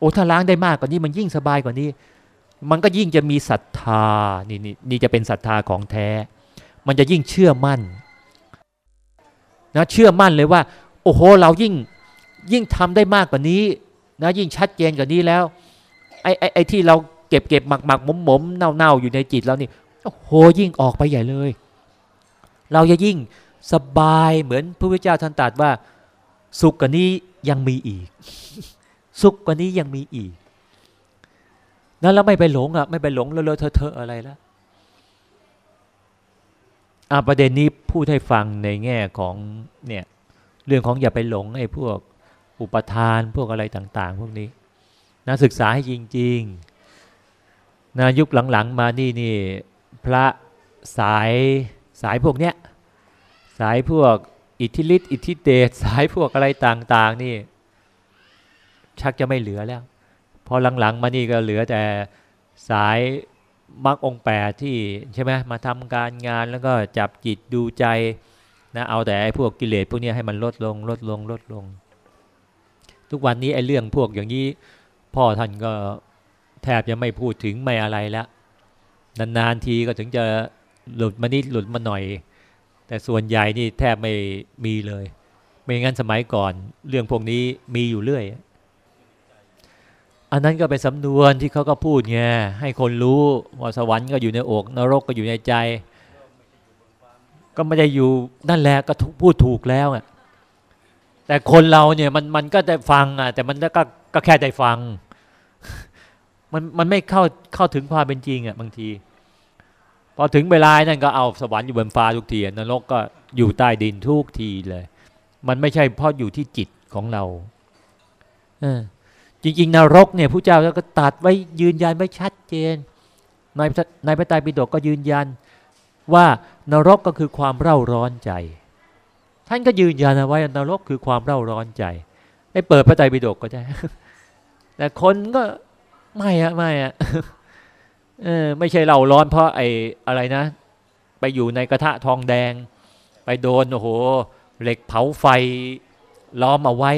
โอ้ถ้าล้างได้มากกว่านี้มันยิ่งสบายกว่านี้ มันก็ยิ่งจะมีศรัทธานี่นี่นี่จะเป็นศรัทธาของแท้ มันจะยิ่งเชื่อมั่นนะเชื่อมั่นเลยว่า โอ้โหเรายิ่งยิ่งทำได้มากกว่านี้นะยิ่งชัดเจนกว่านี้แล้วไอ้ไอ้ไอ้ที่เราเก็บเก็บหมักหมักหมมหมมเน่าเน่าอยู่ในจิตเรานี่โอ้โหยิ่งออกไปใหญ่เลย เราจะยิ่งสบายเหมือนพระพุทธเจ้าท่านตรัสว่า สุขกว่านี้ยังมีอีก สุขกว่านี้ยังมีอีกนั่นแล้วไม่ไปหลงอะ ไม่ไปหลงเลอะเทอะอะไรแล้วอะประเด็นนี้พูดให้ฟังในแง่ของเนี่ยเรื่องของอย่าไปหลงไอ้พวกอุปทานพวกอะไรต่าง ๆ พวกนี้นะศึกษาให้จริงๆนะยุคหลังๆมานี่นี่พระสายสายพวกเนี้ยสายพวกอิทธิฤทธิ์อิทธิเดชสายพวกอะไรต่าง ๆ นี่ ชักจะไม่เหลือแล้วพอหลังๆมานี่ก็เหลือแต่สายมรรคองแปดที่ใช่ไหมมาทำการงานแล้วก็จับจิตดูใจนะเอาแต่ไอ้พวกกิเลสพวกนี้ให้มันลดลงลดลงลดลง ทุกวันนี้ไอ้เรื่องพวกอย่างนี้พ่อท่านก็แทบจะไม่พูดถึงไม่อะไรแล้วนานๆทีก็ถึงจะหลุดมานิดหลุดมาหน่อย แต่ส่วนใหญ่นี่แทบไม่มีเลย ไม่งั้นสมัยก่อนเรื่องพวกนี้มีอยู่เรื่อย อันนั้นก็เป็นสำนวนที่เขาก็พูดไงให้คนรู้ว่าสวรรค์ก็อยู่ในอกนรกก็อยู่ในใจ ก็ไม่ได้อยู่นั่นแหละก็พูดถูกแล้วอะแต่คนเราเนี่ยมันมันก็ได้ฟังอะแต่มันก็ก็แค่ได้ฟัง มันมันไม่เข้าเข้าถึงความเป็นจริงอะบางทีพอถึงเวลานั่นก็เอาสวรรค์อยู่บนฟ้าทุกทีนรกก็อยู่ใต้ดินทุกทีเลย มันไม่ใช่เพราะอยู่ที่จิตของเรา เออ จริงๆนรกเนี่ยผู้เจ้าก็ตัดไว้ยืนยันไว้ชัดเจนในในพระไตรปิฎกก็ยืนยันว่านรกก็คือความเร่าร้อนใจ ท่านก็ยืนยันเอาไว้นรกคือความเร่าร้อนใจได้เปิดพระไตรปิฎกก็ได้แต่คนก็ไม่อะไม่อะเออไม่ใช่เราร้อนเพราะไอ้อะไรนะ ไปอยู่ในกระทะทองแดง ไปโดนโอ้โหเหล็กเผาไฟล้อมเอาไว้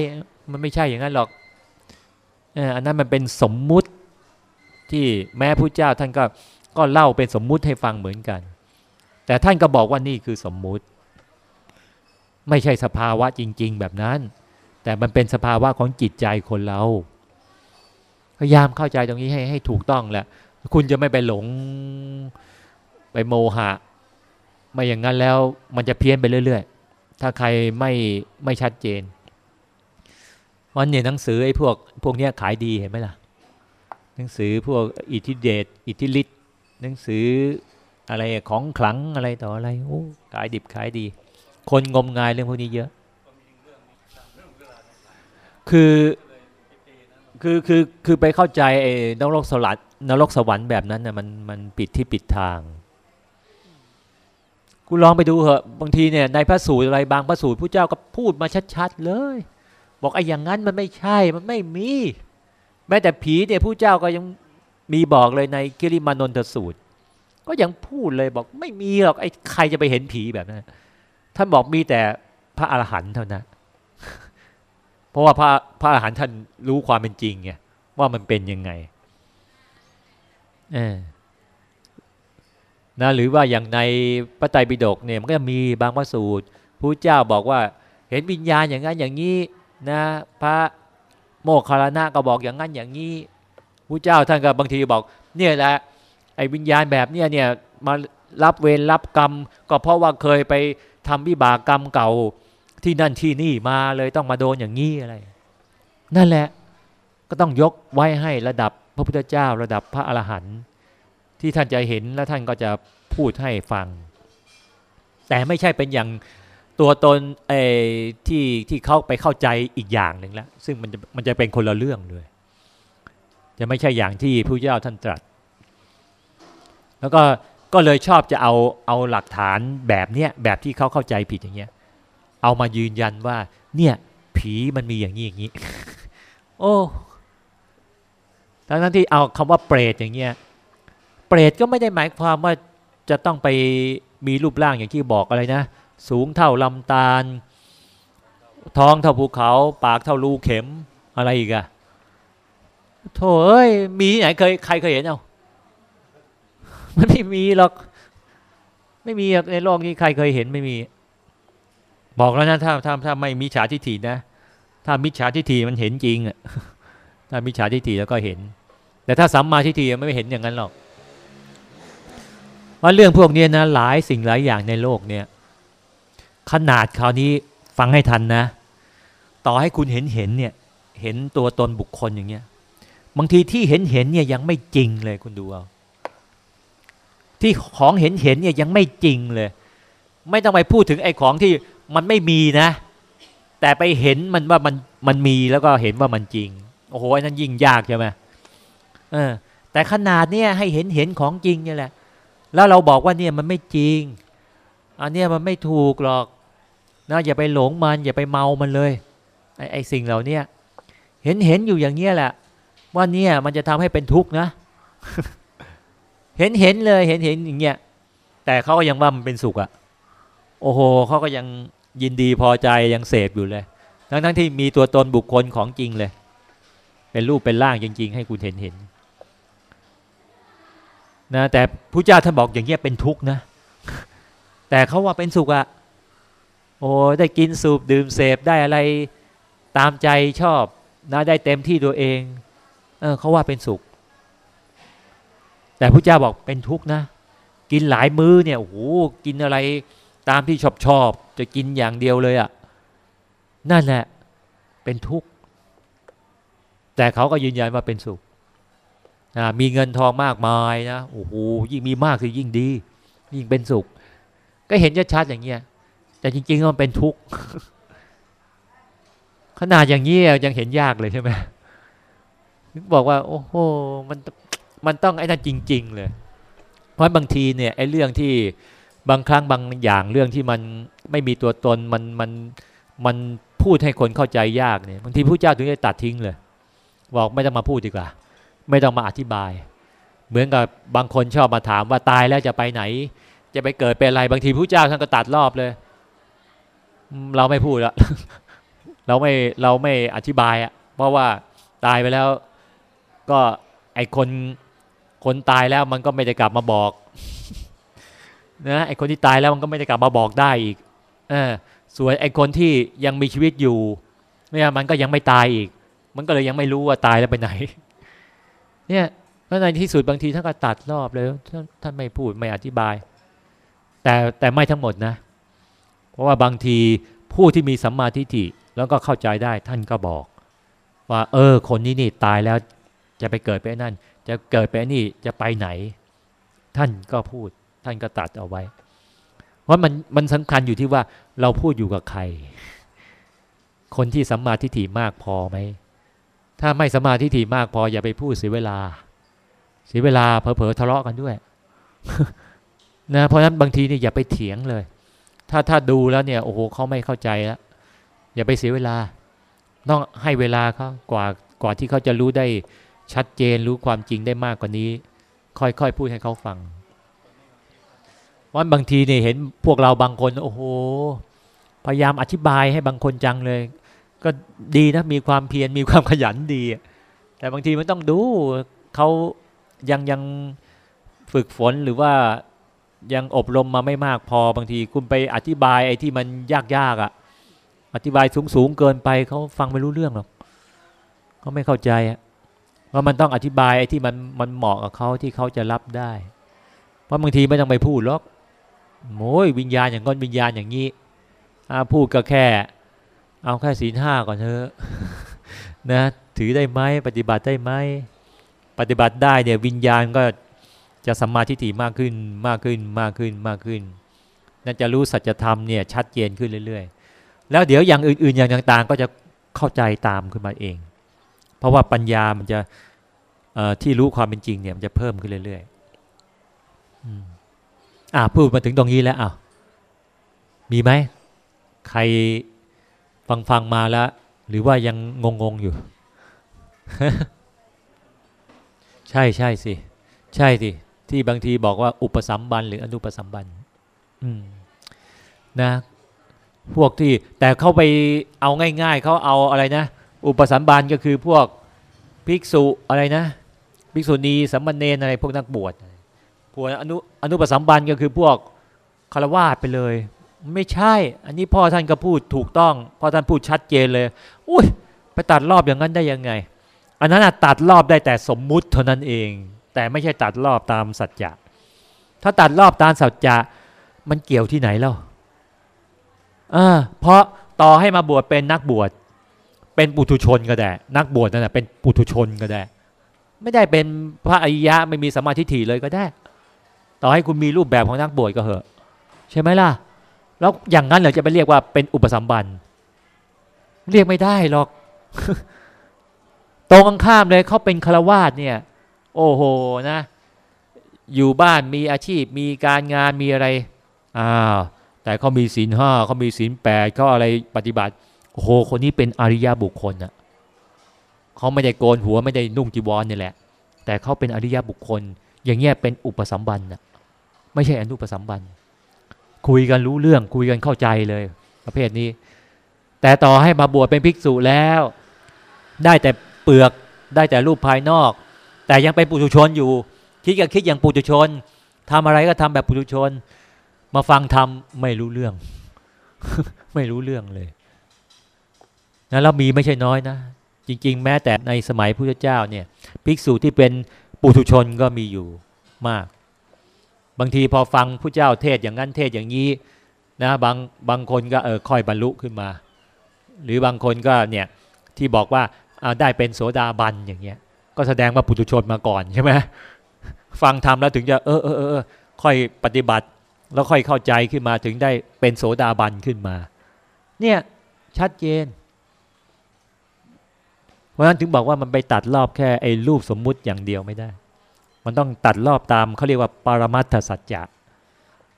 มันไม่ใช่อย่างนั้นหรอก อันนั้นมันเป็นสมมุติที่แม้พระเจ้าท่านก็ก็เล่าเป็นสมมุติให้ฟังเหมือนกัน แต่ท่านก็บอกว่านี่คือสมมุติ ไม่ใช่สภาวะจริง ๆ แบบนั้น แต่มันเป็นสภาวะของจิตใจคนเราพยายามเข้าใจตรงนี้ให้ให้ถูกต้องแหละคุณจะไม่ไปหลงไปโมหะ ไม่อย่างนั้นแล้วมันจะเพี้ยนไปเรื่อย ๆ ถ้าใครไม่ไม่ชัดเจน วันเนี่ยหนังสือไอ้พวกพวกเนี้ยขายดีเห็นไหมล่ะ หนังสือพวกอิทธิเดชอิทธิฤทธิ์หนังสืออะไรของขลังอะไรต่ออะไรโอ้ขายดิบขายดี คนงมงายเรื่องพวกนี้เยอะ คือคือคือคือไปเข้าใจไอ้นรกสลัดนรกสวรรค์แบบนั้นน่ะมันมันปิดที่ปิดทางกูลองไปดูเหอะบางทีเนี่ยในพระสูตรอะไรบางพระสูตรผู้เจ้าก็พูดมาชัดๆเลย บอกไอ้อย่างนั้นมันไม่ใช่มันไม่มี แม้แต่ผีเนี่ยผู้เจ้าก็ยังมีบอกเลยในกิริมานนทสูตร ก็ยังพูดเลยบอกไม่มีหรอกไอ้ใครจะไปเห็นผีแบบนั้นท่านบอกมีแต่พระอรหันต์เท่านั้นเพราะว่าพระพระอรหันต์ท่านรู้ความเป็นจริงไงว่ามันเป็นยังไงนะหรือว่าอย่างในพระไตรปิฎกเนี่ยมันก็มีบางพระสูตรผู้เจ้าบอกว่า เห็นวิญญาณอย่างนั้นอย่างนี้ นะพระโมคคารณะก็บอกอย่างนั้นอย่างนี้พระเจ้าท่านก็บางทีบอก เนี่ยแหละไอ้วิญญาณแบบเนี้ยเนี่ยมารับเวรรับกรรม ก็เพราะว่าเคยไปทำวิบากกรรมเก่าที่นั่นที่นี่มาเลยต้องมาโดนอย่างนี้อะไร นั่นแหละก็ต้องยกไว้ให้ระดับพระพุทธเจ้าระดับพระอรหันต์ที่ท่านจะเห็นแล้วท่านก็จะพูดให้ฟัง แต่ไม่ใช่เป็นอย่าง ตัวตนไอ้ที่ที่เขาไปเข้าใจอีกอย่างหนึ่งแล้ว ซึ่งมันจะมันจะเป็นคนละเรื่องเลย จะไม่ใช่อย่างที่ผู้เจ้าท่านตรัส แล้วก็ก็เลยชอบจะเอาเอาหลักฐานแบบเนี้ยแบบที่เขาเข้าใจผิดอย่างเงี้ย เอามายืนยันว่า เนี่ยผีมันมีอย่างนี้อย่างนี้ โอ้ทั้งนั้นที่เอาคำว่าเปรตอย่างเงี้ยเปรตก็ไม่ได้หมายความว่าจะต้องไปมีรูปร่างอย่างที่บอกอะไรนะ สูงเท่าลำตาล ท้องเท่าภูเขา ปากเท่ารูเข็มอะไรอีกอะโถเอ้ย มีที่ไหนเคยใครเคยเห็นเอามันไม่มีหรอก ไม่มีในโลกนี้ใครเคยเห็นไม่มี บอกแล้วนะถ้าถ้าถ้าไม่มีฉาทิฏฐินะ ถ้ามิจฉาทิฏฐิมันเห็นจริงอะถ้ามิจฉาทิฏฐิแล้วก็เห็น แต่ถ้าสัมมาทิฏฐิไม่เห็นอย่างนั้นหรอกว่าเรื่องพวกนี้นะหลายสิ่งหลายอย่างในโลกเนี่ย ขนาดคราวนี้ฟังให้ทันนะ ต่อให้คุณเห็นเห็นเนี่ย เห็นตัวตนบุคคลอย่างเงี้ย บางทีที่เห็นเห็นเนี่ยยังไม่จริงเลยคุณดูเอาที่ของเห็นเห็นเนี่ยยังไม่จริงเลย ไม่ต้องไปพูดถึงไอ้ของที่มันไม่มีนะ แต่ไปเห็นมันว่ามันมันมีแล้วก็เห็นว่ามันจริง โอ้โหนั้นยิ่งยากใช่ไหมเออ แต่ขนาดเนี่ยให้เห็นเห็นของจริงเนี่ยแหละ แล้วเราบอกว่าเนี่ยมันไม่จริง อันเนี้ยมันไม่ถูกหรอกนะอย่าไปหลงมัน อย่าไปเมามันเลยไอ้ไอ้สิ่งเหล่านี้เห็นเห็นอยู่อย่างเงี้ยแหละ ว่าเนี่ยมันจะทำให้เป็นทุกข์นะ เห็นเห็นเลยเห็นเห็นอย่างเงี้ยแต่เขาก็ยังว่ามันเป็นสุขอะโอ้โหเขาก็ยังยินดีพอใจยังเสพอยู่เลย ทั้งทั้งที่มีตัวตนบุคคลของจริงเลย เป็นรูปเป็นร่างจริง ๆ ให้คุณเห็นเห็นนะแต่พระเจ้าท่านบอกอย่างเงี้ยเป็นทุกข์นะ แต่เขาว่าเป็นสุขอะโอ้ได้กินสูบดื่มเสพได้อะไรตามใจชอบนะได้เต็มที่ตัวเองเออเขาว่าเป็นสุข แต่พระเจ้าบอกเป็นทุกข์นะ กินหลายมื้อเนี่ยโอ้โหกินอะไรตามที่ชอบชอบจะกินอย่างเดียวเลยอะ่ะนั่นแหละเป็นทุกข์ แต่เขาก็ยืนยันว่าเป็นสุขมีเงินทองมากมายนะโอ้โหยิ่งมีมากคือยิ่งดี ยิ่งเป็นสุข ก็เห็นชัดๆอย่างเงี้ย แต่จริงๆมันเป็นทุกข์ขนาดอย่างนี้ยังเห็นยากเลยใช่ไหมถึงบอกว่า โอ้โหมันมันต้องไอ้นั่นจริง ๆ เลย เพราะบางทีเนี่ยไอ้เรื่องที่บางครั้งบางอย่างเรื่องที่มันไม่มีตัวตนมันมันมันพูดให้คนเข้าใจยากเนี่ยบางทีผู้เจ้าถึงจะตัดทิ้งเลย บอกไม่ต้องมาพูดดีกว่า ไม่ต้องมาอธิบาย เหมือนกับบางคนชอบมาถามว่าตายแล้วจะไปไหน จะไปเกิดเป็นอะไรบางทีผู้เจ้าท่านก็ตัดรอบเลย เราไม่พูดละเราไม่เราไม่อธิบายอะเพราะว่าตายไปแล้ว ก็ไอคนคนตายแล้วมันก็ไม่ได้กลับมาบอกนะไอคนที่ตายแล้วมันก็ไม่ได้กลับมาบอกได้อีกเออส่วนไอคนที่ยังมีชีวิตอยู่เนี่ยมันก็ยังไม่ตายอีก มันก็เลยยังไม่รู้ว่าตายแล้วไปไหน เนี่ยแล้วในที่สุดบางทีท่านก็ตัดรอบเลยท่านไม่พูดไม่อธิบาย แต่แต่ไม่ทั้งหมดนะ เพราะว่าบางทีผู้ที่มีสัมมาทิฏฐิแล้วก็เข้าใจได้ท่านก็บอก ว่า เออ คนนี้นี่ตายแล้วจะไปเกิดไปนั่น จะเกิดไปนี่จะไปไหน ท่านก็พูด ท่านก็ตัดเอาไว้ เพราะมันมันสำคัญอยู่ที่ว่าเราพูดอยู่กับใคร คนที่สัมมาทิฏฐิมากพอไหมถ้าไม่สัมมาทิฏฐิมากพออย่าไปพูดเสียเวลา เสียเวลาเผลอๆทะเลาะกันด้วย นะเพราะฉะนั้นบางทีนี่อย่าไปเถียงเลย ถ้าถ้าดูแล้วเนี่ยโอ้โหเขาไม่เข้าใจแล้วอย่าไปเสียเวลา ต้องให้เวลาเขากว่ากว่าที่เขาจะรู้ได้ชัดเจนรู้ความจริงได้มากกว่านี้ ค่อยๆพูดให้เขาฟังว่าบางทีเนี่ยเห็นพวกเราบางคน โอ้โห พยายามอธิบายให้บางคนจังเลย ก็ดีนะมีความเพียรมีความขยันดี แต่บางทีมันต้องดูเขายังยังฝึกฝนหรือว่า ยังอบรมมาไม่มากพอบางทีคุณไปอธิบายไอ้ที่มันยากๆอะ่ะ อธิบายสูงๆเกินไปเขาฟังไม่รู้เรื่องหรอกเขาไม่เข้าใจว่ามันต้องอธิบายไอ้ที่มันมันเหมาะกับเขาที่เขาจะรับได้ เพราะบางทีไม่ต้องไปพูดหรอกโมยวิญญาณอย่างก้อนวิญญาณอย่างนี้พูดก็แค่ เอาแค่ศีลห้าก่อนเถอะนะถือได้ไหมปฏิบัติได้ไหมปฏิบัติได้เนี่ยวิญญาณก็ จะสัมมาทิฏฐิมากขึ้นมากขึ้นมากขึ้นมากขึ้นนั่นจะรู้สัจธรรมเนี่ยชัดเจนขึ้นเรื่อย ๆ แล้วเดี๋ยวอย่างอื่นๆอย่างต่างๆ ก็จะเข้าใจตามขึ้นมาเอง เพราะว่าปัญญามันจะที่รู้ความเป็นจริงเนี่ยมันจะเพิ่มขึ้นเรื่อยๆอ่าพูดมาถึงตรงนี้แล้วอ้าวมีไหมใครฟังฟังมาแล้ว หรือว่ายังงงๆอยู่ ใช่ใช่สิ ใช่สิ ที่บางทีบอกว่าอุปสัมบันหรืออนุปสัมบันนะ พวกที่แต่เขาไปเอาง่าย ๆเขาเอาอะไรนะ อุปสัมบันก็คือพวกภิกษุอะไรนะภิกษุณีสัมมเนนอะไรพวกนักบวชพวกอนุอนุปสัมบันก็คือพวกคารวาสไปเลย ไม่ใช่ อันนี้พ่อท่านก็พูดถูกต้องพ่อท่านพูดชัดเจนเลย อุ้ยไปตัดรอบอย่างนั้นได้ยังไง อันนั้นตัดรอบได้แต่สมมุติเท่านั้นเอง แต่ไม่ใช่ตัดรอบตามสัจจะถ้าตัดรอบตามสัจจะมันเกี่ยวที่ไหนแล้วอ่าเพราะต่อให้มาบวชเป็นนักบวชเป็นปุถุชนก็ได้ นักบวชนั่นแหะเป็นปุถุชนก็ได้ ไม่ได้เป็นพระอริยะไม่มีสมาธิถี่เลยก็ได้ ต่อให้คุณมีรูปแบบของนักบวชก็เหอะ ใช่ไหมล่ะ แล้วอย่างนั้นเราจะไปเรียกว่าเป็นอุปสัมบันเรียกไม่ได้หรอก ตรงข้ามเลยเขาเป็นคารวาสเนี่ย โอ้โหนะ อยู่บ้านมีอาชีพมีการงานมีอะไรอ้าวแต่เขามีศีลห้าเขามีศีลแปดเขาอะไรปฏิบัติโอ้โหคนนี้เป็นอริยบุคคลนะเขาไม่ได้โกนหัวไม่ได้นุ่งจีวรนี่แหละ แต่เขาเป็นอริยบุคคล อย่างเงี้ยเป็นอุปสัมบันนะไม่ใช่อนุปสัมบัน คุยกันรู้เรื่องคุยกันเข้าใจเลย ประเภทนี้ แต่ต่อให้มาบวชเป็นภิกษุแล้ว ได้แต่เปลือกได้แต่รูปภายนอก แต่ยังเป็นปุถุชนอยู่ คิดก็คิดอย่างปุถุชนทำอะไรก็ทำแบบปุถุชน มาฟังทำไม่รู้เรื่อง ไม่รู้เรื่องเลยนะแล้วมีไม่ใช่น้อยนะ จริง ๆ แม้แต่ในสมัยพุทธเจ้าเนี่ยภิกษุที่เป็นปุถุชนก็มีอยู่มาก บางทีพอฟังผู้เจ้าเทศอย่างนั้นเทศอย่างนี้นะบางบางคนก็เออค่อยบรรลุขึ้นมา หรือบางคนก็เนี่ยที่บอกว่าได้เป็นโสดาบันอย่างเงี้ย ก็แสดงว่าปุถุชนมาก่อนใช่ไหมฟังทำแล้วถึงจะเออเออเออค่อยปฏิบัติแล้วค่อยเข้าใจขึ้นมาถึงได้เป็นโสดาบันขึ้นมา เนี่ยชัดเจน เพราะฉะนั้นถึงบอกว่ามันไปตัดรอบแค่ไอ้รูปสมมุติอย่างเดียวไม่ได้ มันต้องตัดรอบตามเขาเรียกว่าปรมัตถสัจจะ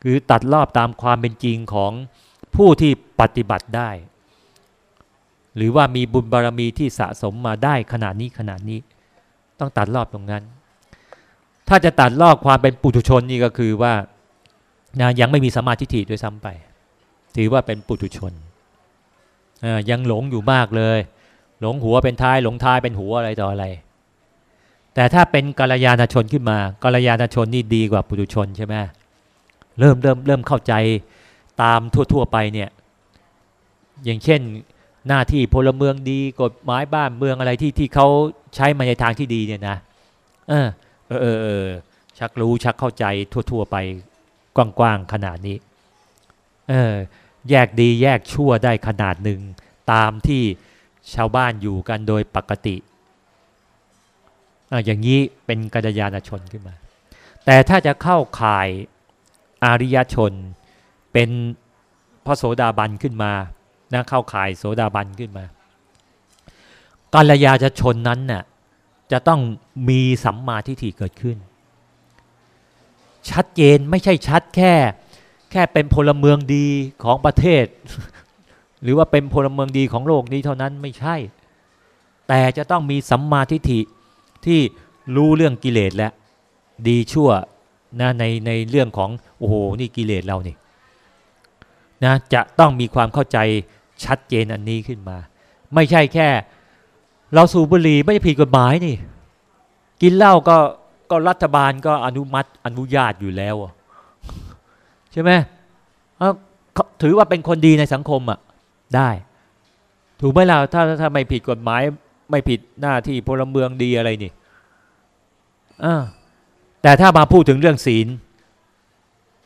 คือตัดรอบตามความเป็นจริงของผู้ที่ปฏิบัติได้ หรือว่ามีบุญบารรมีที่สะสมมาได้ขนาดนี้ขนาดนี้ ต้องตัดรอบตรงนั้น ถ้าจะตัดรอบความเป็นปุถุชนนี่ก็คือว่านะยังไม่มีสมาธิถิด้วยซ้ำไป ถือว่าเป็นปุถุชนยังหลงอยู่มากเลย หลงหัวเป็นท้ายหลงท้ายเป็นหัวอะไรต่ออะไร แต่ถ้าเป็นกัลยาณชนขึ้นมากัลยาณชนนี่ดีกว่าปุถุชนใช่ไหมเริ่มเริ่มเริ่มเข้าใจตามทั่ว ๆ ไปเนี่ย อย่างเช่น หน้าที่พลเมืองดีกฎหมายบ้านเมืองอะไรที่ที่เขาใช้มาในทางที่ดีเนี่ยนะเออเออเออชักรู้ชักเข้าใจทั่ว ๆ ไปกว้างๆขนาดนี้เออแยกดีแยกชั่วได้ขนาดหนึ่งตามที่ชาวบ้านอยู่กันโดยปกติอย่างนี้เป็นกัลยาณชนขึ้นมา แต่ถ้าจะเข้าข่ายอาริยชนเป็นพระโสดาบันขึ้นมา นะเข้าข่ายโสดาบันขึ้นมากัลยาณชนนั้นน่ะจะต้องมีสัมมาทิฏฐิเกิดขึ้น ชัดเจนไม่ใช่ชัดแค่ แค่เป็นพลเมืองดีของประเทศ หรือว่าเป็นพลเมืองดีของโลกนี้เท่านั้นไม่ใช่ แต่จะต้องมีสัมมาทิฏฐิที่รู้เรื่องกิเลสและดีชั่วนะในในเรื่องของโอ้โหนี่กิเลสเรานี่นะจะต้องมีความเข้าใจ ชัดเจนอันนี้ขึ้นมา ไม่ใช่แค่ เราสูบบุหรี่ไม่ผิดกฎหมายนี่ กินเหล้าก็ก็รัฐบาลก็อนุมัติอนุญาตอยู่แล้วใช่ไหมถือว่าเป็นคนดีในสังคมอะได้ ถูกไหมล่ะถ้าถ้าไม่ผิดกฎหมาย ไม่ผิดหน้าที่พลเมืองดีอะไรนี่อแต่ถ้ามาพูดถึงเรื่องศีล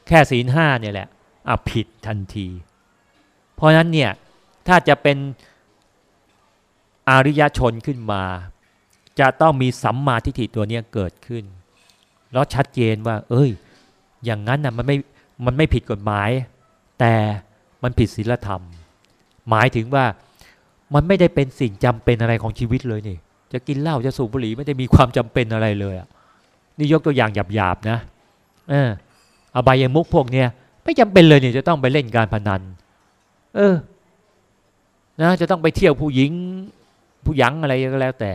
แค่ศีลห้าเนี่ยแหละอะผิดทันที เพราะนั้นเนี่ย ถ้าจะเป็นอริยชนขึ้นมา จะต้องมีสัมมาทิฏฐิตัวนี้เกิดขึ้น แล้วชัดเจนว่า เอ้ย อย่างนั้นนะมันไม่มันไม่ผิดกฎหมาย แต่มันผิดศีลธรรม หมายถึงว่ามันไม่ได้เป็นสิ่งจำเป็นอะไรของชีวิตเลยนี่ จะกินเหล้าจะสูบบุหรี่ไม่ได้มีความจำเป็นอะไรเลยอะนี่ยกตัวอย่างหยาบๆนะ เอออบายมุกพวกเนี้ยไม่จำเป็นเลยเนี่ยจะต้องไปเล่นการพนัน เออ นะจะต้องไปเที่ยวผู้หญิงผู้หยังอะไรก็แล้วแต่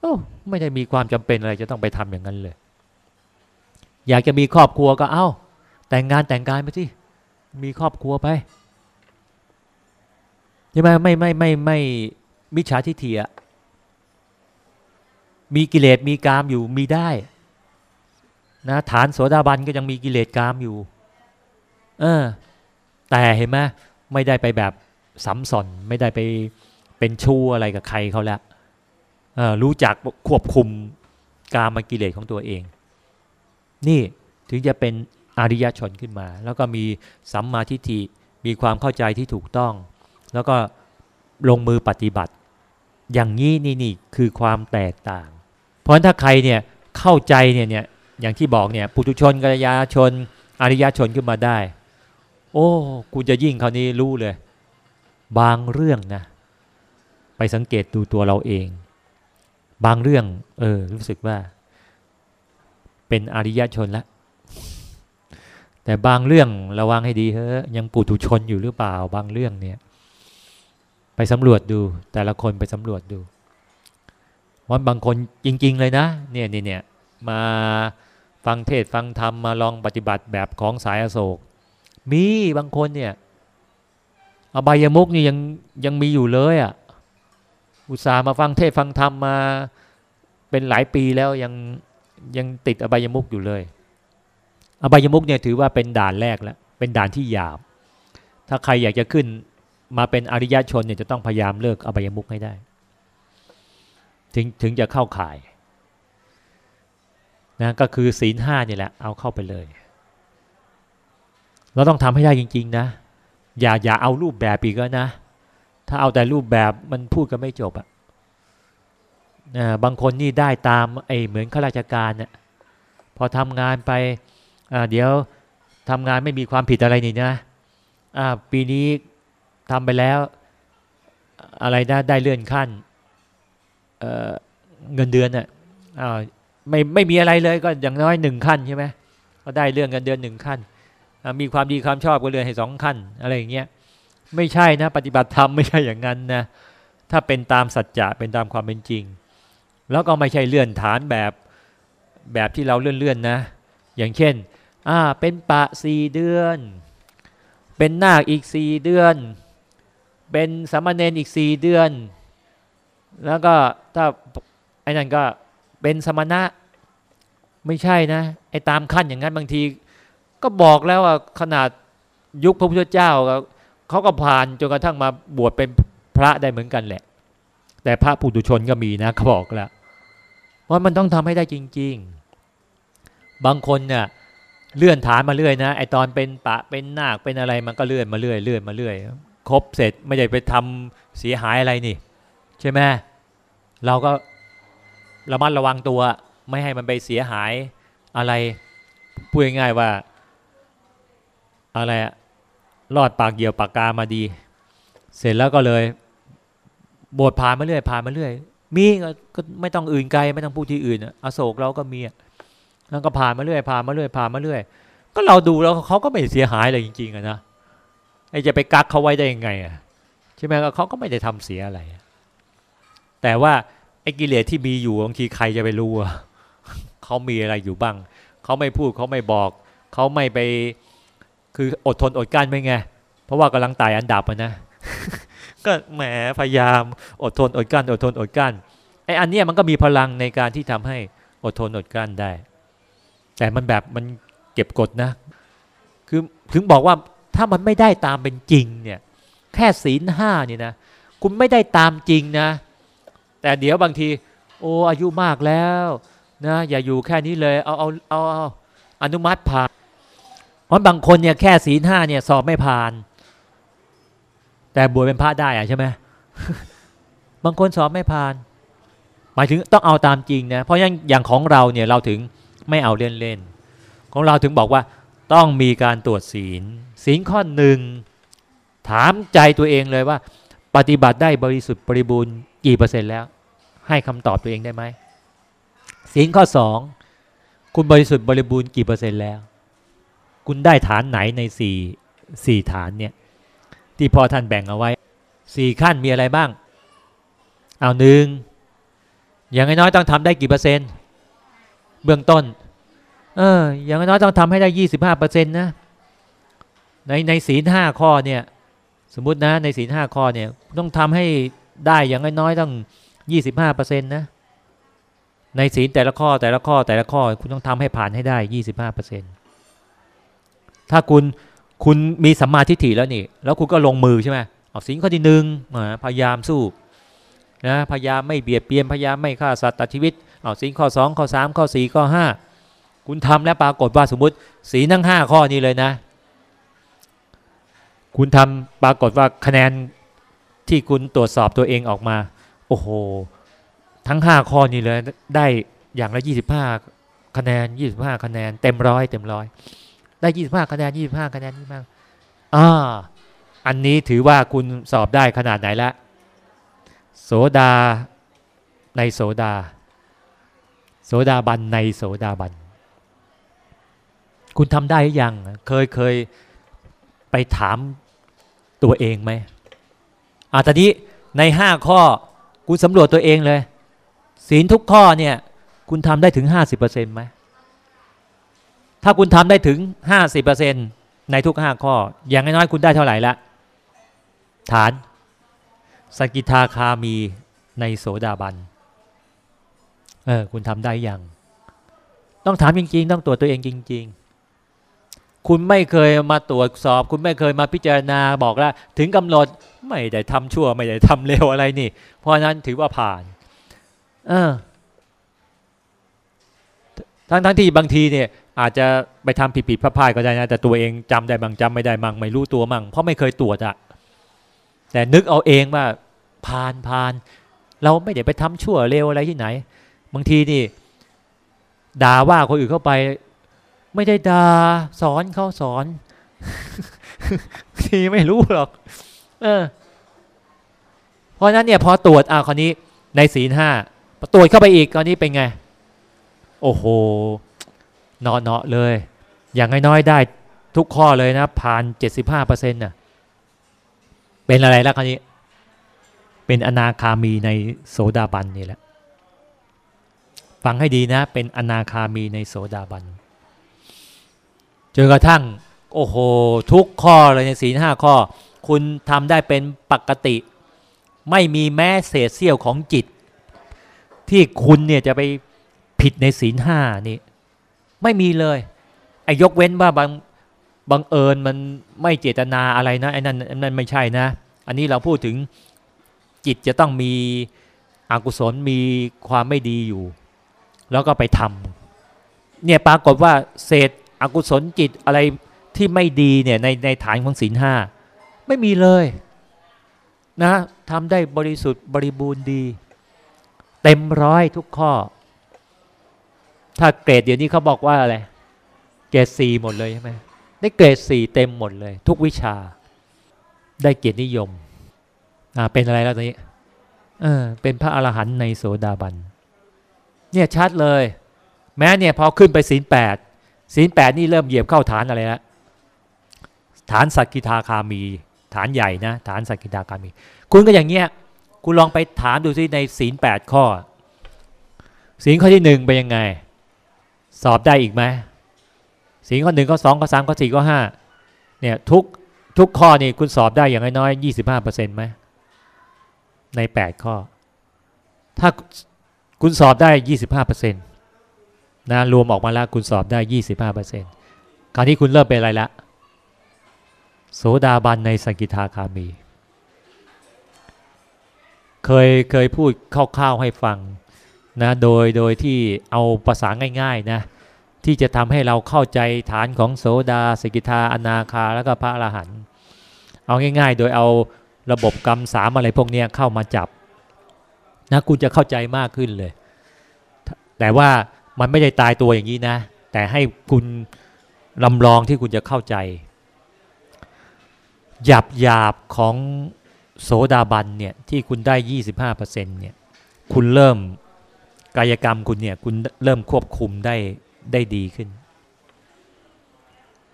โอ้ไม่ได้มีความจำเป็นอะไรจะต้องไปทำอย่างนั้นเลย อยากจะมีครอบครัวก็เอา้า แต่งงานแต่งกายไปสิมีครอบครัวไปใช่ไหมไม่ไม่ไม่ไม่มิจฉาทิฏฐิอะมีกิเลสมีกามอยู่มีได้นะฐานโสดาบันก็ยังมีกิเลสกามอยู่ เออ แต่เห็นไหมไม่ได้ไปแบบ สัมสอนไม่ได้ไปเป็นชู้อะไรกับใครเขาแล้วรู้จักควบคุมกามกิเลสของตัวเอง นี่ถึงจะเป็นอริยชนขึ้นมา แล้วก็มีสัมมาทิฏฐิมีความเข้าใจที่ถูกต้อง แล้วก็ลงมือปฏิบัติ อย่างนี้นี่นี่คือความแตกต่าง เพราะฉะนั้นถ้าใครเนี่ยเข้าใจเนี่ยเนี่ยอย่างที่บอกเนี่ยปุถุชนกัลยาชน อริยชนขึ้นมาได้ โอ้กูจะยิ่งคราวนี้รู้เลย บางเรื่องนะ ไปสังเกตดูตัวเราเอง บางเรื่อง เออ รู้สึกว่า เป็นอริยชนแล้วแต่บางเรื่องระวังให้ดีเฮ้ยยังปุถุชนอยู่หรือเปล่า บางเรื่องเนี่ย ไปสำรวจดู แต่ละคนไปสำรวจดูว่าบางคนจริง ๆ เลยนะ เนี่ยเนี่ยเนี่ยมาฟังเทศฟังธรรมมาลองปฏิบัติแบบของสายอโศก มีบางคนเนี่ย อบายมุกนี่ยังยังมีอยู่เลยอะ่ะ อุตส่าห์มาฟังเทศฟังธรรมมาเป็นหลายปีแล้วยังยังติดอบายมุกอยู่เลย อบายมุกเนี่ยถือว่าเป็นด่านแรกแล้วเป็นด่านที่หยาบ ถ้าใครอยากจะขึ้นมาเป็นอริยชนเนี่ยจะต้องพยายามเลิกอบายมุกให้ได้ ถึงถึงจะเข้าข่ายนะก็คือศีลห้านี่แหละเอาเข้าไปเลย เราต้องทำให้ได้จริง ๆ นะ อย่าอย่าเอารูปแบบอีกแล้วนะ ถ้าเอาแต่รูปแบบมันพูดกันไม่จบอะนะบางคนนี่ได้ตามไอ้เหมือนข้าราชการเนี่ยพอทำงานไปเดี๋ยวทำงานไม่มีความผิดอะไรนี่นะปีนี้ทำไปแล้วอะไรนะได้เลื่อนขั้นเเงินเดือนเนะ่ะไม่ไม่มีอะไรเลยก็อย่างน้อยหนึ่งขั้นใช่ไหมก็ได้เรื่องกันเดือนหนึ่งขั้น มีความดีความชอบก็เรือนให้สองขั้นอะไรอย่างเงี้ยไม่ใช่นะปฏิบัติธรรมไม่ใช่อย่างนั้นนะถ้าเป็นตามสัจจะเป็นตามความเป็นจริง แล้วก็ไม่ใช่เลื่อนฐานแบบแบบที่เราเลื่อนๆนะ อย่างเช่นอ่าเป็นปะสี่เดือน เป็นนาคอีกสี่เดือน เป็นสามเณรอีกสี่เดือน แล้วก็ถ้าไอ้นั่นก็เป็นสมณะไม่ใช่นะไอ้ตามขั้นอย่างนั้นบางที ก็บอกแล้วว่าขนาดยุคพระพุทธเจ้าเขาก็ผ่านจนกระทั่งมาบวชเป็นพระได้เหมือนกันแหละ แต่พระปุถุชนก็มีนะเขาบอกแล้วว่ามันต้องทำให้ได้จริง ๆ บางคนเนี่ยเลื่อนฐานมาเรื่อยนะไอตอนเป็นปะเป็นนาคเป็นอะไรมันก็เลื่อนมาเรื่อยเลื่อนมาเรื่อยครบเสร็จไม่ได้ไปทำเสียหายอะไรนี่ ใช่ไหมเราก็ระมัดระวังตัว ไม่ให้มันไปเสียหายอะไรพูดง่ายๆว่า อะไรอะรอดปากเหี่ยวปากกามาดี เสร็จแล้วก็เลยบทผ่านมาเรื่อยผ่านมาเรื่อย มีก็ไม่ต้องอื่นไกลไม่ต้องพูดที่อื่นอโศกเราก็มีแล้วก็ผ่านมาเรื่อยผ่านมาเรื่อยผ่านมาเรื่อย ก็เราดูแล้วเขาก็ไม่เสียหายอะไรจริงๆอะนะไอ้จะไปกักเขาไว้ได้ยังไงอะใช่ไหมเขาก็ไม่ได้ทำเสียอะไร แต่ว่าไอ้กิเลสที่มีอยู่บางทีใครจะไปรู้ว่าเขามีอะไรอยู่บ้าง เขาไม่พูดเขาไม่บอก เขาไม่ไป คืออดทนอดกั้นไม่ไง เพราะว่ากำลังตายอันดับนะ ก็แหมพยายามอดทนอดกั้นอดทนอดกั้นไอ้อันเนี้ยมันก็มีพลังในการที่ทำให้อดทนอดกั้นได้ แต่มันแบบมันเก็บกดนะ คือถึงบอกว่าถ้ามันไม่ได้ตามเป็นจริงเนี่ย แค่ศีลห้านี่นะคุณไม่ได้ตามจริงนะ แต่เดี๋ยวบางที โอ้อายุมากแล้วนะอย่าอยู่แค่นี้เลย เอาเอาเอาเอาอนุมัติผ่าน เพราะบางคนเนี่ยแค่ศีลห้าเนี่ยสอบไม่ผ่าน แต่บวชเป็นพระได้อะใช่ไหมบางคนสอบไม่ผ่าน หมายถึงต้องเอาตามจริงนะเพราะอย่างอย่างของเราเนี่ยเราถึงไม่เอาเล่นเล่นของเราถึงบอกว่าต้องมีการตรวจศีล ศีลข้อหนึ่งถามใจตัวเองเลยว่า ปฏิบัติได้บริสุทธิ์บริบูรณ์กี่เปอร์เซ็นต์แล้ว ให้คำตอบตัวเองได้ไหมศีลข้อสองคุณบริสุทธิ์บริบูรณ์กี่เปอร์เซ็นต์แล้ว คุณได้ฐานไหนในสี่สี่ฐานเนี่ยที่พอท่านแบ่งเอาไว้สี่ขั้นมีอะไรบ้าง เอาหนึ่งอย่างน้อยต้องทำได้กี่เปอร์เซ็นต์เบื้องต้น เออ อย่างน้อยต้องทำให้ได้ยี่สิบห้าเปอร์เซ็นต์นะ ในในศีลห้าข้อเนี่ย สมมตินะในศีลห้าข้อเนี่ยต้องทำให้ได้อย่างน้อยต้องยี่สิบห้าเปอร์เซ็นต์นะ ในศีลแต่ละข้อแต่ละข้อแต่ละข้อคุณต้องทำให้ผ่านให้ได้ยี่สิบห้าเปอร์เซ็น ถ้าคุณคุณมีสัมมาทิฏฐิแล้วนี่ แล้วคุณก็ลงมือใช่ไหมเอาศีลข้อที่หนึ่งพยายามสู้นะพยายามไม่เบียดเบียนพยายามไม่ฆ่าสัตว์ตัดชีวิตเอาศีลข้อสองข้อสามข้อสี่ข้อห้าคุณทำแล้วปรากฏว่าสมมติศีทั้งห้าข้อนี้เลยนะ คุณทำปรากฏว่าคะแนนที่คุณตรวจสอบตัวเองออกมา โอ้โห ทั้งห้าข้อนี้เลยได้อย่างละยี่สิบห้าคะแนนยี่สิบห้าคะแนนเต็มร้อยเต็มร้อย ได้ยี่สิบห้าคะแนนยี่สิบห้าคะแนนยี่สิบห้าอ่าอันนี้ถือว่าคุณสอบได้ขนาดไหนละโสดาในโสดา โสดาบันในโสดาบัน คุณทำได้หรือยัง เคยเคยไปถามตัวเองไหมอ่าตอนนี้ในห้าข้อคุณสำรวจตัวเองเลย ศีลทุกข้อเนี่ย คุณทำได้ถึงห้าสิบเปอร์เซ็นต์ไหม ถ้าคุณทำได้ถึงห้าสิบเปอร์เซ็นตในทุกห้าข้อ อย่างน้อยๆคุณได้เท่าไหร่ละ ฐาน สกิทาคามีในโสดาบัน เออ คุณทำได้ยัง ต้องถามจริง ๆ ต้องตรวจตัวเองจริง ๆ คุณไม่เคยมาตรวจสอบ คุณไม่เคยมาพิจารณาบอกแล้วถึงกำหนดไม่ได้ทำชั่ว ไม่ได้ทำเลวอะไรนี่ เพราะนั้นถือว่าผ่าน เออทั้งทั้งที่บางทีเนี่ย อาจจะไปทำผิดผิดพลาดๆก็ได้นะ แต่ตัวเองจำได้บางจำไม่ได้มั่งไม่รู้ตัวมั่งเพราะไม่เคยตรวจอะแต่นึกเอาเองว่าผ่านผ่าน เราไม่ได้ไปทำชั่วเลวอะไรที่ไหน บางทีนี่ด่าว่าคนอื่นเข้าไป ไม่ได้ด่าสอนเขาสอนทีไม่รู้หรอกเออเพราะนั้นเนี่ยพอตรวจอ่าคราวนี้ในศีลห้าตรวจเข้าไปอีกคราวนี้เป็นไง โอ้โห เนาะเนาะเลย อย่างน้อยๆได้ทุกข้อเลยนะผ่านเจ็ดสิบห้าเปอร์เซ็นต์น่ะเป็นอะไรแล้วคราวนี้ เป็นอนาคามีในโสดาบันนี่แหละฟังให้ดีนะ เป็นอนาคามีในโสดาบันจนกระทั่ง โอ้โห ทุกข้อเลยในศีลห้าข้อ คุณทำได้เป็นปกติ ไม่มีแม้เศษเสี้ยวของจิต ที่คุณเนี่ยจะไปผิดในศีลห้านี่ ไม่มีเลยไอ้ยกเว้นว่าบางบังเอิญมันไม่เจตนาอะไรนะไอ้นั่นนั่นไม่ใช่นะ อันนี้เราพูดถึงจิตจะต้องมีอกุศลมีความไม่ดีอยู่ แล้วก็ไปทำเนี่ยปรากฏว่าเศษอกุศลจิตอะไรที่ไม่ดีเนี่ยในในฐานของศีลห้าไม่มีเลยนะทำได้บริสุทธิ์บริบูรณ์ดี เต็มร้อยทุกข้อ ถ้าเกรดเดี๋ยวนี้เขาบอกว่าอะไร เกรดสี่หมดเลยใช่ไหมได้เกรดสี่เต็มหมดเลย ทุกวิชา ได้เกียรตินิยม อ่า เป็นอะไรแล้วตอนนี้ เออ เป็นพระอรหันต์ในโสดาบัน เนี่ยชัดเลย แม้เนี่ยพอขึ้นไปศีลแปดศีลแปดนี่เริ่มเหยียบเข้าฐานอะไรแล้วฐานสักกิทาคามี ฐานใหญ่นะ ฐานสักกิทาคามี คุณก็อย่างเงี้ย คุณลองไปถามดูซิในศีลแปดข้อ ศีลข้อที่หนึ่งเป็นยังไง สอบได้อีกไหมสีข้อหนึ่งข้อสองข้อสามข้อสี่ข้อห้าเนี่ยทุกทุกข้อนี่คุณสอบได้อย่างน้อยยี่สิบห้าเปอร์เซ็นต์ไหมในแปดข้อ ถ้าคุณสอบได้ยี่สิบห้าเปอร์เซ็นต์นะรวมออกมาแล้วคุณสอบได้ยี่สิบห้าเปอร์เซ็นต์คราวนี้คุณเริ่มเป็นอะไรละโสดาบันในสกิทาคามี เคยเคยพูดคร่าวๆให้ฟัง นะโดยโดยที่เอาภาษาง่ายๆนะที่จะทำให้เราเข้าใจฐานของโสดาสกิทาอนาคาแล้วก็พระอรหันต์เอาง่าย ๆ โดยเอาระบบกรรมสามอะไรพวกนี้เข้ามาจับนะคุณจะเข้าใจมากขึ้นเลย แต่ว่ามันไม่ได้ตายตัวอย่างนี้นะ แต่ให้คุณลำลองที่คุณจะเข้าใจ หยาบหยาบของโสดาบันเนี่ยที่คุณได้ 25%เนี่ยคุณเริ่ม กายกรรมคุณเนี่ยคุณเริ่มควบคุมได้ได้ดีขึ้น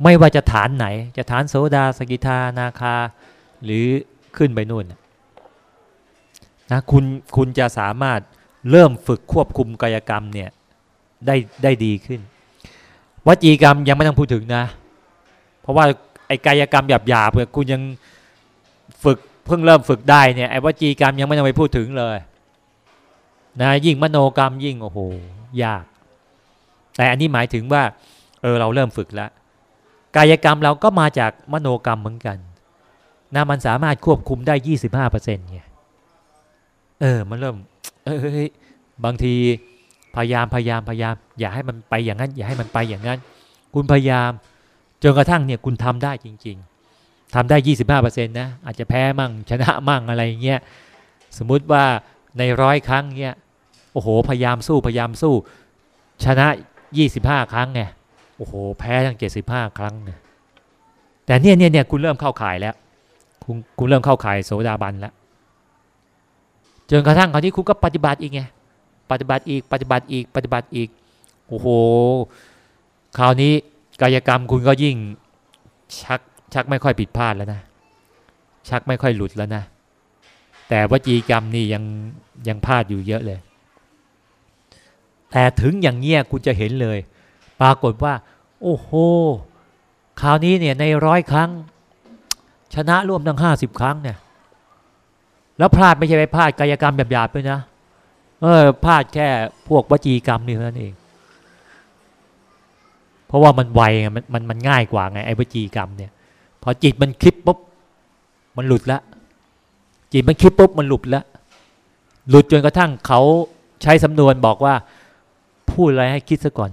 ไม่ว่าจะฐานไหน จะฐานโสดาสกิทานาคา หรือขึ้นไปนู่นนะคุณคุณจะสามารถเริ่มฝึกควบคุมกายกรรมเนี่ยได้ได้ดีขึ้นวจีกรรมยังไม่ต้องพูดถึงนะ เพราะว่าไอ้กายกรรมหยาบๆเนี่ยคุณยังฝึกเพิ่งเริ่มฝึกได้เนี่ยไอ้วจีกรรมยังไม่ต้องไปพูดถึงเลย นะยิ่งมโนกรรมยิ่งโอ้โหยาก แต่อันนี้หมายถึงว่าเออเราเริ่มฝึกแล้วกายกรรมเราก็มาจากมโนกรรมเหมือนกันนะมันสามารถควบคุมได้ยี่สิบห้าเปอร์เซ็นต์ไงเออมันเริ่มเออบางทีพยายามพยายามพยายาม อย่าให้มันไปอย่างนั้น อย่าให้มันไปอย่างนั้น คุณพยายามจนกระทั่งเนี่ยคุณทำได้จริง ๆทำได้ยี่สิบห้าเปอร์เซ็นต์นะอาจจะแพ้มั่งชนะมั่งอะไรเงี้ยสมมุติว่าในร้อยครั้งเนี่ย โอ้โห พยายามสู้พยายามสู้ ชนะยี่สิบห้าครั้งไงโอ้โห แพ้ทั้งเจ็ดสิบห้าครั้งไงแต่เนี่ยเนี่ยเนี่ยคุณเริ่มเข้าข่ายแล้ว คุณคุณเริ่มเข้าข่ายโสดาบันแล้วจนกระทั่งคราวนี้คุณก็ปฏิบัติอีกไงปฏิบัติอีกปฏิบัติอีกปฏิบัติอีกโอ้โหคราวนี้กายกรรมคุณก็ยิ่งชักชักไม่ค่อยผิดพลาดแล้วนะ ชักไม่ค่อยหลุดแล้วนะ แต่วจีกรรมนี่ยังยังพลาดอยู่เยอะเลย แต่ถึงอย่างเงี้ยคุณจะเห็นเลย ปรากฏว่า โอ้โหคราวนี้เนี่ยในร้อยครั้ง ชนะร่วมทั้งห้าสิบครั้งเนี่ย แล้วพลาดไม่ใช่ไปพลาดกายกรรมหยาบๆไปนะเออพลาดแค่พวกวจีกรรมนี่เท่านั้นเอง เพราะว่ามันไวไงมันมันมันง่ายกว่าไงไอ้วจีกรรมเนี่ย พอจิตมันคิดปุ๊บมันหลุดละจิตมันคิดปุ๊บมันหลุดละหลุดจนกระทั่งเขาใช้สำนวนบอกว่า พูดอะไรให้คิดซะก่อน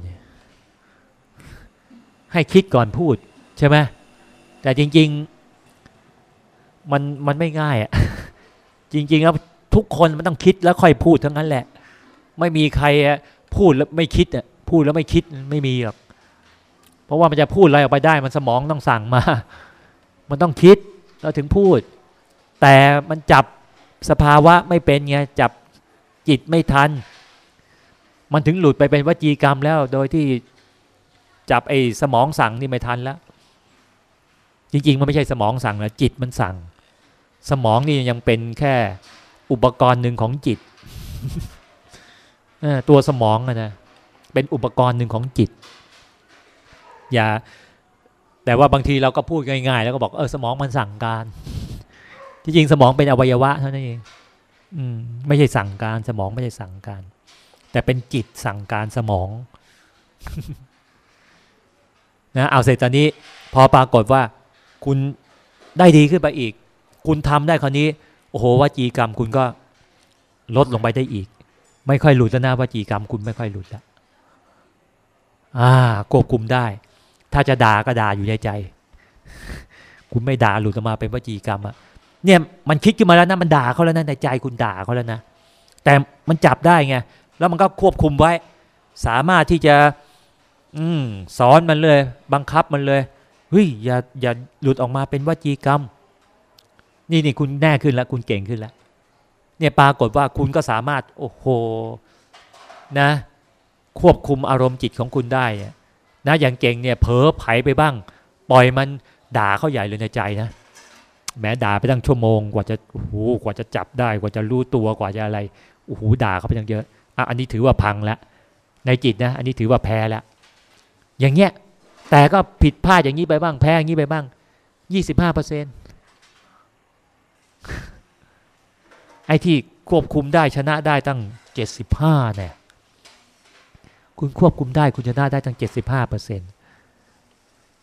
ให้คิดก่อนพูดใช่ไหมแต่จริง ๆ มันมันไม่ง่ายอะจริง ๆ แล้วทุกคนมันต้องคิดแล้วค่อยพูดทั้งนั้นแหละ ไม่มีใครพูดแล้วไม่คิดอะพูดแล้วไม่คิดไม่มีหรอกเพราะว่ามันจะพูดอะไรออกไปได้ มันสมองต้องสั่งมา มันต้องคิดเราถึงพูด แต่มันจับสภาวะไม่เป็นไงจับจิตไม่ทัน มันถึงหลุดไปเป็นวจีกรรมแล้ว โดยที่จับไอ้สมองสั่งนี่ไม่ทันแล้ว จริง ๆ มันไม่ใช่สมองสั่งนะจิตมันสั่ง สมองนี่ยังเป็นแค่อุปกรณ์หนึ่งของจิตตัวสมองนะเป็นอุปกรณ์หนึ่งของจิต อย่า แต่ว่าบางทีเราก็พูดง่ายๆ แล้วก็บอกเออสมองมันสั่งการที่จริงสมองเป็นอวัยวะเท่านั้นเอง อืม ไม่ใช่สั่งการ สมองไม่ใช่สั่งการ แต่เป็นจิตสั่งการสมองนะเอาเสร็จตอนนี้พอปรากฏว่าคุณได้ดีขึ้นไปอีก คุณทำได้คราวนี้ โอ้โหวจีกรรมคุณก็ลดลงไปได้อีก ไม่ค่อยหลุดแล้วนะวจีกรรมคุณไม่ค่อยหลุดแล้วอ่าควบคุมได้ ถ้าจะด่าก็ด่าอยู่ในใจ คุณไม่ด่าหลุดออกมาเป็นวจีกรรมอะเนี่ยมันคิดขึ้นมาแล้วนะมันด่าเขาแล้วนะในใจคุณด่าเขาแล้วนะแต่มันจับได้ไง แล้วมันก็ควบคุมไว้ สามารถที่จะ อืสอนมันเลย บังคับมันเลยเฮ้ยอย่าอย่าหลุดออกมาเป็นวจีกรรม นี่นี่คุณแน่ขึ้นแล้ว คุณเก่งขึ้นแล้วเนี่ยปรากฏว่าคุณก็สามารถ โอ้โหนะ ควบคุมอารมณ์จิตของคุณได้นะอย่างเก่งเนี่ยเผลอไผไปบ้าง ปล่อยมันด่าเขาใหญ่เลยในใจนะแม้ด่าไปตั้งชั่วโมงกว่าจะโอ้โหกว่าจะจับได้กว่าจะรู้ตัวกว่าจะอะไรโอ้โหด่าเขาไปตั้งเยอะ อะอันนี้ถือว่าพังแล้วในจิตนะ อันนี้ถือว่าแพ้แล้วอย่างเงี้ย แต่ก็ผิดพลาดอย่างนี้ไปบ้างแพ้อย่างนี้ไปบ้างยี่สิบห้าเปอร์เซ็นต์ไอ้ที่ควบคุมได้ชนะได้ตั้งเจ็ดสิบห้าเนี่ยคุณควบคุมได้คุณชนะได้ตั้งเจ็ดสิบห้าเปอร์เซ็นต์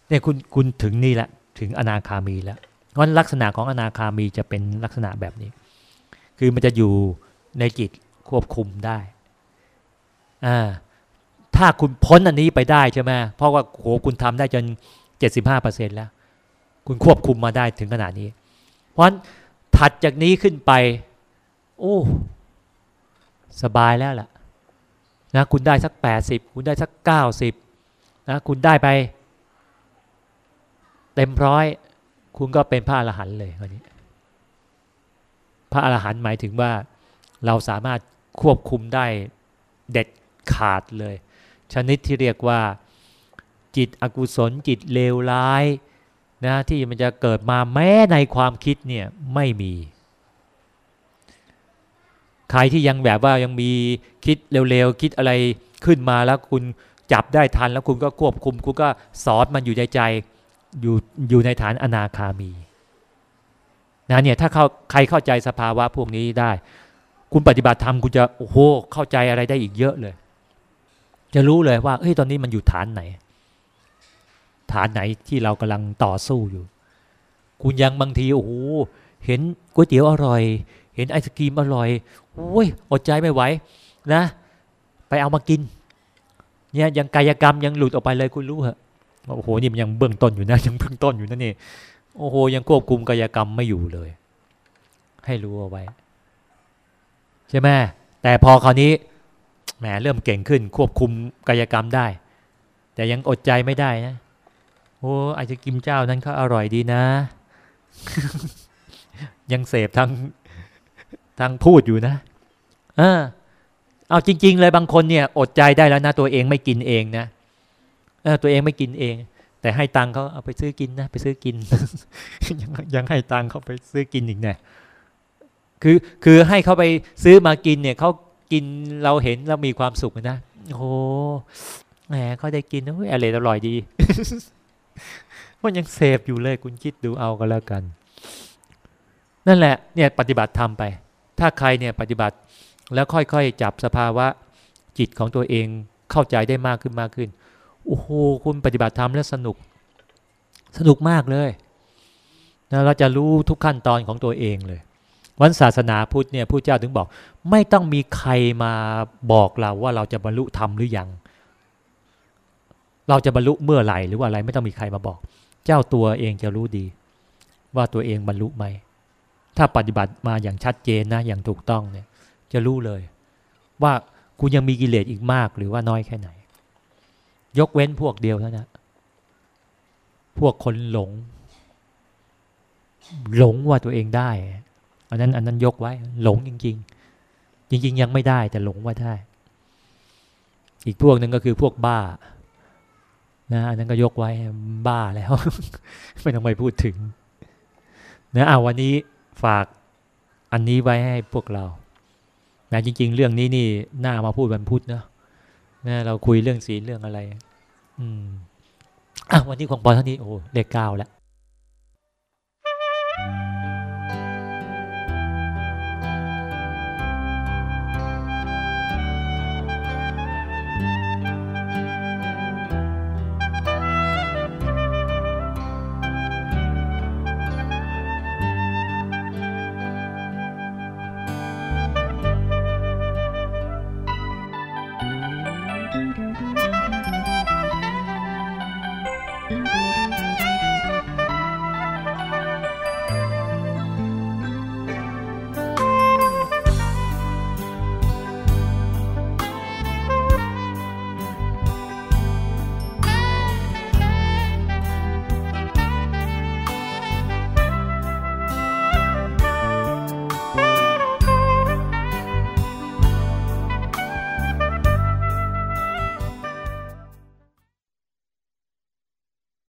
เนี่ยคุณคุณถึงนี่แหละถึงอนาคามีแล้วเพราะลักษณะของอนาคามีจะเป็นลักษณะแบบนี้ คือมันจะอยู่ในจิตควบคุมได้ อ่าถ้าคุณพ้นอันนี้ไปได้ใช่ไหมเพราะว่าโหคุณทำได้จนเจ็ดสิบห้าเปอร์เซ็นแล้ว คุณควบคุมมาได้ถึงขนาดนี้ เพราะฉะนั้นถัดจากนี้ขึ้นไป โอ้สบายแล้วล่ะนะคุณได้สักแปดสิบคุณได้สักเก้าสิบนะคุณได้ไป เต็มร้อย คุณก็เป็นพระอรหันต์เลยวันนี้ พระอรหันต์หมายถึงว่าเราสามารถควบคุมได้เด็ด ขาดเลย ชนิดที่เรียกว่าจิตอกุศลจิตเลวร้ายนะที่มันจะเกิดมาแม้ในความคิดเนี่ยไม่มี ใครที่ยังแบบว่ายังมีคิดเร็วๆคิดอะไรขึ้นมาแล้วคุณจับได้ทันแล้วคุณก็ควบคุมคุณก็สอนมันอยู่ในใจอยู่อยู่ในฐานอนาคามีนะเนี่ยถ้าเขาใครเข้าใจสภาวะพวกนี้ได้ คุณปฏิบัติธรรมคุณจะโอ้โหเข้าใจอะไรได้อีกเยอะเลย จะรู้เลยว่าเฮ้ยตอนนี้มันอยู่ฐานไหน ฐานไหนที่เรากำลังต่อสู้อยู่ คุณยังบางทีโอ้โหเห็นก๋วยเตี๋ยวอร่อย เห็นไอศกรีมอร่อยโอ้ยอดใจไม่ไหวนะ ไปเอามากิน เนี่ยยังกายกรรมยังหลุดออกไปเลยคุณรู้เหรอโอ้โหนี่มันยังเบื้องต้นอยู่นะยังเบื้องต้นอยู่นั่นนี่โอ้โหยังควบคุมกายกรรมไม่อยู่เลย ให้รู้เอาไว้ ใช่ไหมแต่พอคราวนี้ แหมเริ่มเก่งขึ้น ควบคุมกายกรรมได้ แต่ยังอดใจไม่ได้นะโอ้ไอศกรีมเจ้านั้นเขาอร่อยดีนะ ยังเสพทางทางพูดอยู่นะเออเอาจริง ๆ เลยบางคนเนี่ย อดใจได้แล้วนะตัวเองไม่กินเองนะเออตัวเองไม่กินเอง แต่ให้ตังเขาเอาไปซื้อกินนะไปซื้อกิน ยังยังให้ตังเขาไปซื้อกินอีกเนี่ยคือคือให้เขาไปซื้อมากินเนี่ยเขา กินเราเห็นเรามีความสุขนะโอ้แหมเขาได้กินเฮ้ยอะไรอร่อยดี มันยังเสพอยู่เลยคุณคิดดูเอาก็แล้วกัน นั่นแหละเนี่ยปฏิบัติทำไป ถ้าใครเนี่ยปฏิบัติแล้วค่อยๆ จับสภาวะจิตของตัวเองเข้าใจได้มากขึ้นมากขึ้นโอ้โหคุณปฏิบัติธรรมแล้วสนุก สนุกมากเลยนะเราจะรู้ทุกขั้นตอนของตัวเองเลย วันศาสนาพุทธเนี่ยผู้เจ้าถึงบอก ไม่ต้องมีใครมาบอกเราว่าเราจะบรรลุธรรมหรือยัง เราจะบรรลุเมื่อไหร่หรือว่าอะไรไม่ต้องมีใครมาบอก เจ้าตัวเองจะรู้ดี ว่าตัวเองบรรลุไหมถ้าปฏิบัติมาอย่างชัดเจนนะอย่างถูกต้องเนี่ย จะรู้เลย ว่าคุณยังมีกิเลสอีกมากหรือว่าน้อยแค่ไหน ยกเว้นพวกเดียวเท่านั้นพวกคนหลง หลงว่าตัวเองได้ อันนั้นอันนั้นยกไว้ หลงจริง ๆ จริง ๆ ยังไม่ได้แต่หลงว่าได้ อีกพวกหนึ่งก็คือพวกบ้านะอันนั้นก็ยกไว้บ้าแล้ว ไม่ต้องไปพูดถึงนะอ่าวันนี้ฝากอันนี้ไว้ให้พวกเรานะจริง ๆ เรื่องนี้นี่น่ามาพูดวันพุธนาะนะเราคุยเรื่องศีลเรื่องอะไร อืมอะวันนี้ของปอเท่านี้โอ้เลขเก้าแล้ว